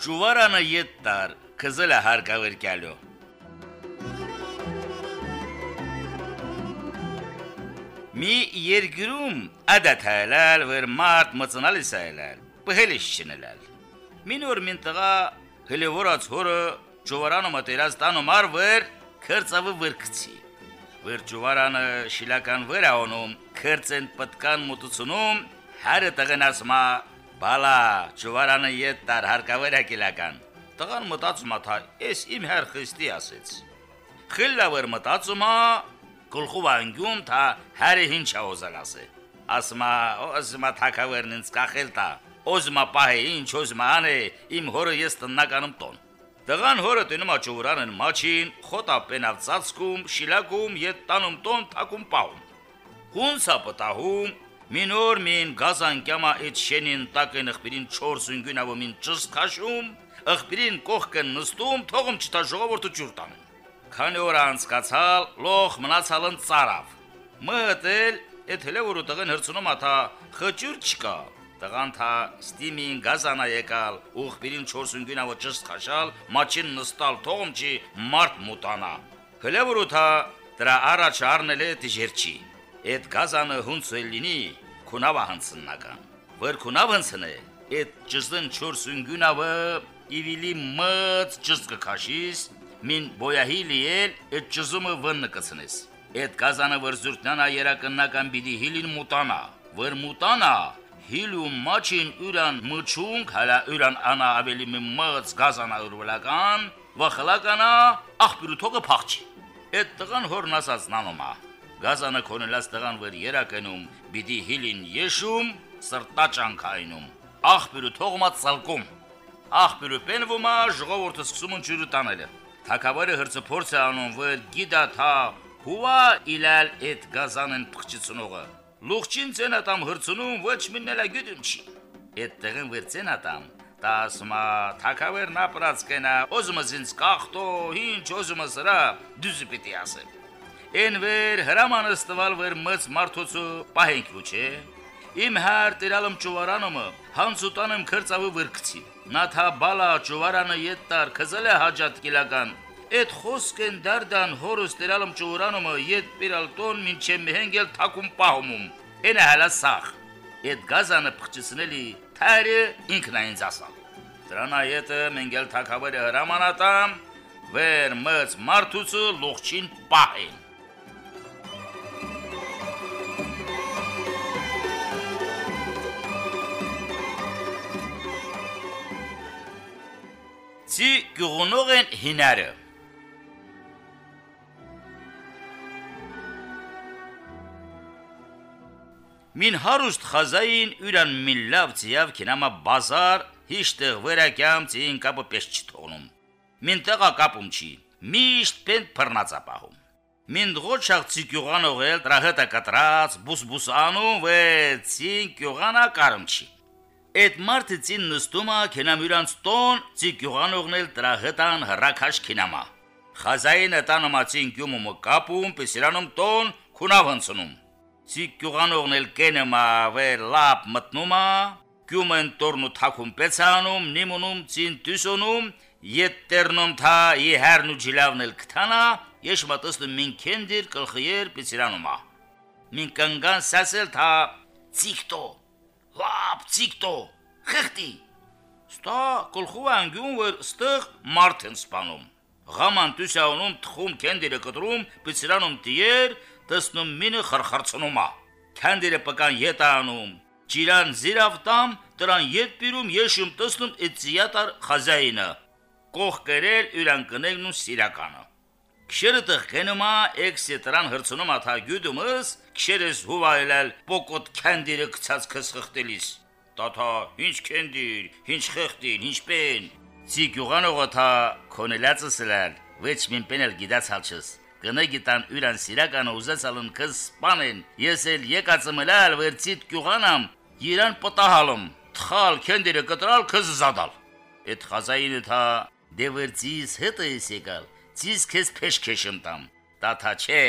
Ճուվարանը ետ տար, կզելը հարկավեր կյալո։ Մի երկրում ադաթալալ վեր մարդ մծնալիս այլալ, բհելիշ չնելալ։ Մինոր մին տղա հլևորած հորը ճուվարանը մտերած տանու մարվեր քրծավը վրկցի։ Վեր ճուվարանը շիլական վր աոնում, քրծեն պտկան մուտուցունում, հարը տղեն ասմա, բալա, ճուվարանը ետ տար հարկավեր ակիլական։ Տղան մտածում աթա, ես իմ հեր Խրիստի ասեց։ Խիլլավեր մտածում ա, գլխով անգյում թա հարը ինչ աոզալասե։ Ասմա, օզմա թակավերն ինձ կախել տա։ Օզմա պահե ինչ օզմա անե, իմ հորը ես տննականում տոն։ Տղան հորը տնում աճուրանն մաչին, խոտապենավ ծածկում, շիլակում, ետ տանում տոն թակում պահում։ Հունսա պտահում, մինոր մին գազանկյամա այդ շենին տակը նխբիրին 4 յունգունավը մին ճս քաշում, ըխբիրին կողքն նստում, թողում չտա ժողովուրդը ջուր տանում։ Քանի օր անցկացալ, լոխ մնացալն ծարավ։ Մտել, այդ հելը որ տղեն հրցնում աթա խճուր չկա։ Տղան թա ստիմին գազանա եկալ, ուխբիրին 4 յունգունավը ճս քաշալ, մաչին նստալ, թողում չի մարդ մուտանա։ Հելը որ թա դրա առաջ առնել է դիժերչի։ Այդ գազանը հունցել լինի, քունավա հանցնական։ Վեր քունավ հանցնե, այդ ճզն 4 յունգունավը իվիլի մած ճս կքաշիս, մին բոյահիլի էլ այդ ճզումը վնը կցնես։ Այդ գազանը վրզուրտնանա երակնական բիդի հիլին մուտանա, վր մուտանա, հիլու մաչին ուրան մչունք, հալա ուրան անա ավելի մած գազանա ուրվլական, վախլականա, աղբյուրու թողը փախչի։ Այդ տղան հորն ասած նանոմա։ Գազանը քոնելած տղան վր երակնում, բիդի հիլին եշում, սրտաճանքայնում, աղբյուրու թողմա ցալկում։ Աղբյուրը պենվումա ժողովուրդը սկսում են ջուրը տանելը։ Թակավարը հրցփորձ է անում, որ գիտա թա հուա իլալ այդ գազանն փխչցնողը։ Լուղջին ցենատամ հրցնում ոչ միննելա գյուդում չի։ Այդ տեղն վերցեն ատամ, տասմա թակավերն ապրած կենա, ոզումս ինձ կախտո, ինչ ոզումս հրա, դուզի պիտի ասեմ։ Են վեր հրամանս տվալ վեր մծ մարդոցու պահենք ոչե։ Իմ հար տերալım ճուվարանումը հանցուտանım քրծավը վրկցի։ Նաթա բալա ճուվարանը յետտար քզելը հաջատ կիլական։ Այդ խոսքեն դարդան հորս տերալım ճուվարանումը յետ պիրալտոն մինչե մեհենգել թակում պահումում։ Էնը հալա սախ։ Այդ գազանը փխչցնելի թարը ինքն այնց ասալ։ Դրանա յետը մենգել թակավերը հրամանատամ վեր մծ մարդուցը լողչին պահեն։ Ցի գողնող են հինարը։ Մին հարուստ խազային ուրան միլավ ցիավ կինամա բազար հիշտեղ վերակյամ ցին կապը պես չթողնում։ Մին տեղա կապում չի։ Միշտ պեն փռնացապահում։ Մին դղոչախ ցիկյուղանողել տրահետա կտրած բուսբուսանում վե ցիկյուղանա կարում չի։ Այդ մարդը ցին նստումա կենամյուրանց տոն ցիկյուղանողնել տրահետան հրակաշ կինամա։ Խազային տանոմացին գյումումը կապում պեսիրանում տոն քունավանցնում։ Ցիկյուղանողնել կենեմա վե լապ մտնումա գյումեն տորնու թակում պեցանում նիմունում ցին տյուսոնում յետտերնում թա իհարնու ջիլավնել կթանա ես մտստում մին կենդիր կլխիեր պեցիրանումա։ Մին կանգան սասել թա ցիկտո Լապ, ցիկտո, խղտի։ Ստա կլխու անգյուն որ ստեղ մարդն սպանում։ Գաման տուսաունում թխում կենդիրը կտրում, պիցրանում տիեր, տեսնում մինը խրխրցնումա։ Կենդիրը պկան յետանում, ջիրան զիրավտամ, դրան յետ պիրում եշում տեսնում էցիատար խազայինը։ Կող կերել յուրան կնելն ու սիրականը։ Քշերը տղկենումա էքսետրան հրցնում աթա գյուդումս, քշերս հուվայլել պոկոտ քանդիրը գցած քսխտելիս։ Տաթա, ինչ քանդիր, ինչ խխտին, ինչ պեն։ Ցիկյուղանողը թա կոնելացսլալ, ոչ մին պենել գիդաց հալչս։ Գնա գիտան յուրան սիրականը ուզեցալն քս սպանեն։ Ես էլ եկածը մլալ վերցիտ կյուղանամ, իրան պտահալում։ Թխալ քանդիրը կտրալ քս զադալ։ Այդ խազայինը թա դևերցիս հետը եկալ Ձիզ քեզ փեշքեշն տամ։ Տաթա չէ։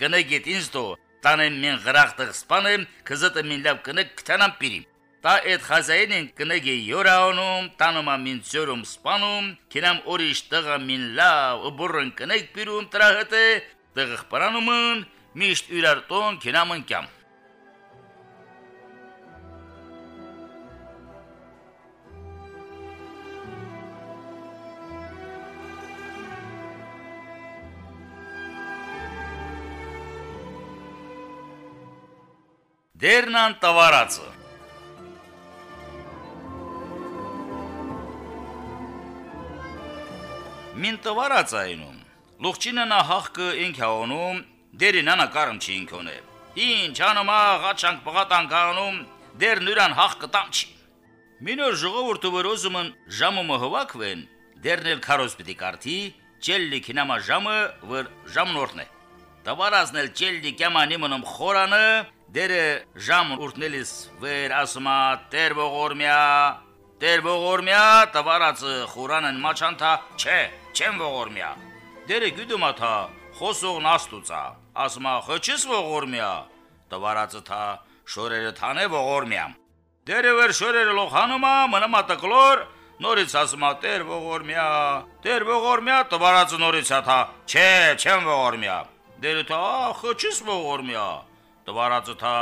Կնեգիտ ինձ դու տանեմ մին գրախտը սպանեմ, քզտը մին լավ կնեկ կտանամ պիրիմ։ Տա այդ խազայինին կնեգի յորաոնում, տանոմա մին ծյորում սպանում, կինամ օրիշ տղա մին լավ, բուրն կնեգ պիրում տրահըտե, տղղ պրանումն, միշտ յուրար տոն կինամն Դերնան տվարածը Մին տվարածայնում Լուղջինը նա հախկը ինք հաոնում դերինանա կարմ չի ինքոնե Ինչ անոմա ղաչանք բղատան կանում դեր նուրան հախկը տամ չի Մինոր ժողովուրդը վրոզումն ժամումը հվակվեն դերնել քարոս պիտի կարդի ճելլի քինամա ժամը վր ժամնորդն է Տվարածնել ճելլի կյամանի մնում խորանը դերը ժամ ուրտնելիս վեր ասումա տեր ողորմյա տեր ողորմյա տվարածը խորանն մաչանթա չէ չեմ ողորմյա դերը գյուդումա թա խոսողն աստուծա ասմա խոչես ողորմյա տվարածը թա շորերը թանե ողորմյա դերը վեր շորերը լոխանումա մնամա տկլոր նորից ասմա տեր ողորմյա տեր ողորմյա տվարածը նորից թա չէ չեմ ողորմյա դերը թա խոչես ողորմյա տվարածը թա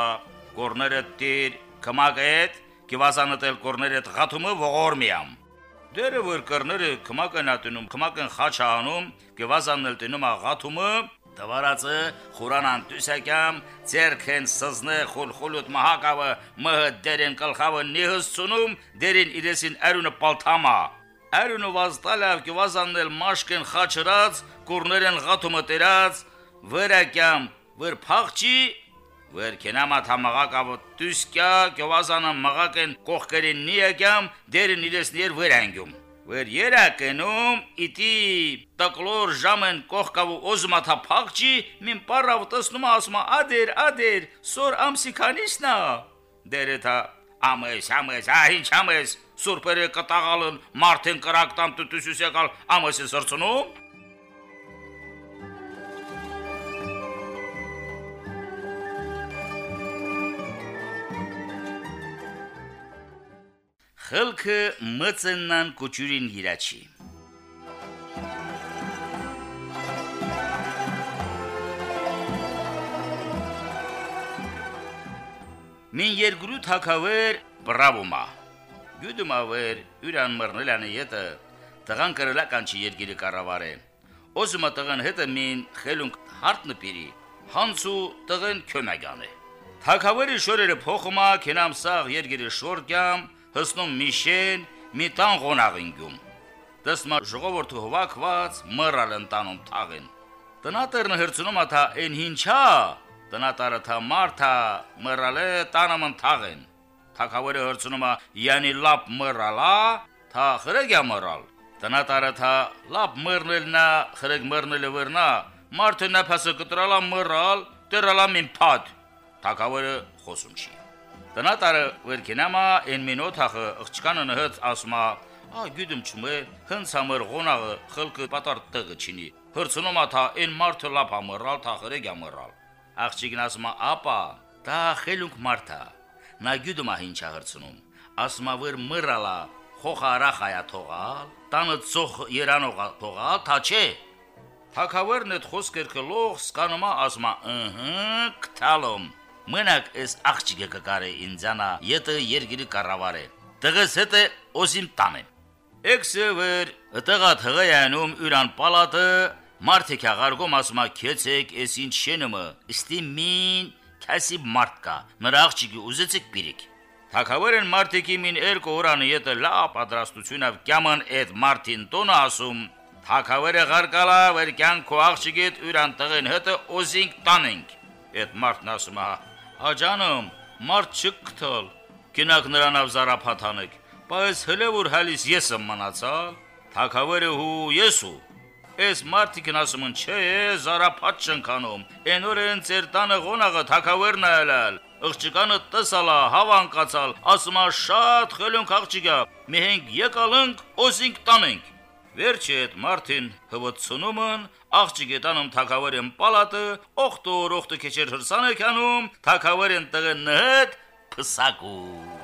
կորները տիր կմակետ կիվասանտել կորները տղաթումը ողորմյամ Դերը որ կռները կմակն ատնում, կմակն խաչանում, գվազաննել տնում աղաթումը, Տվարածը խուրանան տուսակամ, ցերքեն սզնե խուլխուլուտ մահակավը մհ դերեն կլխավը նիհսցունում, դերին իրեսին արունը պալթամա։ Արունը վազտալավ գվազաննել մաշկեն խաչրած, կուրներեն ղաթումը տերած, վրակյամ, վր փախչի Վեր կենամա թամաղակավը տուսկյա գովազանը մաղակեն կողքերին նիակյամ դերին իրեսներ վրանգում։ Վեր երակենում իտի տակլոր ժամեն կողքավու օզմաթա փաղճի մին պարավ տեսնում ասма ադեր ադեր սոր ամսի քանիսնա դերեթա ամես ամես ահին չամես սուրպերը կտաղալն մարդեն կրակտամ տուտուսուսյակալ ամեսը սրցնում Խելքը մծեննան կոչուրին իրաչի։ Մին երգրու թակավեր բրավումա։ Գյուդումավեր յուրան մռնելանը յետը տղան կրելական չի երգիրը կառավարե։ Օզմա տղան հետը մին խելունք հարտնպիրի հանցու տղեն քյոմագանը։ Թակավերի շորերը փոխումա քենամ սաղ երգիրը շորգամ հսնում միշեն մի տան ղոնաղինգում։ Դեսմա ժողովուրդը հովակված մռալ ընտանում թաղին։ Տնատերն հրցնում աթա են հինչա, տնատարը թա մարթա մռալը տանամն թաղեն։ Թակավերը հրցնում ա յանի լապ մռալա, թա խրեգյա մռալ։ Տնատարը թա լապ մռնելնա, խրեգ մռնելը վրնա, մարդը նապասը կտրալա մռալ, տերալա մին փաթ։ Թակավերը խոսում չի։ Տնատարը վերքինամա են մինոթախը աղջկանը նհած ասմա Ա գյուդում չմե հնց համար ղոնաղը խլկը պատարտ տղը չինի հրցնում աթա են մարդը լապ ամռալ թախերը գամռալ աղջիկն ասմա ապա դա խելունք մարդա նա գյուդում ա ինչա հրցնում ասմա վեր մռալա խոխարախայա թողալ տանը ծող երանողա թողալ թա չէ Թակավերն այդ խոսքեր կլող սկանոմա ասմա ըհը կթալում Մենակ էս աղջիկը կկարե ինձանա, յետը երգիրի կառավարե։ Տղս հետը օսիմ տանե։ Էքսևեր, տղա թղայանում յուրան պալատը մարդիկ աղարգում ասմա քեցեք էս ինչ շենումը, ստի մին քասի մարդկա, նրա աղջիկի ուզեցեք բիրիկ։ Թակավերեն մարդիկի մին երկու օրանը յետը լա պատրաստությունով կյաման այդ մարդին տոնը ասում, թակավերը ղարկալա վեր կյանքո աղջիկիդ յուրան տղեն հետը օզինք տանենք։ Այդ մարդն ասում է Աջանում մարդ չկթալ, կինակ նրանով զարափաթանեք, բայց հլե որ հալիս ես եմ մնացալ, թակավերը հու եսու, Էս մարդիկն ասում են, չէ, զարափատ չնքանում։ Էն օրեն ծեր տանը ղոնաղը թակավերն ալալ։ Աղջիկանը տեսալա, հավանկացալ, ասում է շատ խելունք աղջիկա։ Մենք եկալանք, օսինք տանենք։ Վերջի այդ Մարտին հվոցունումն աղջիկի տանում թակավերեն պալատը, օխտոր օխտը քեչեր հրսանը կանում, թակավերեն տղեն նհդ փսակու։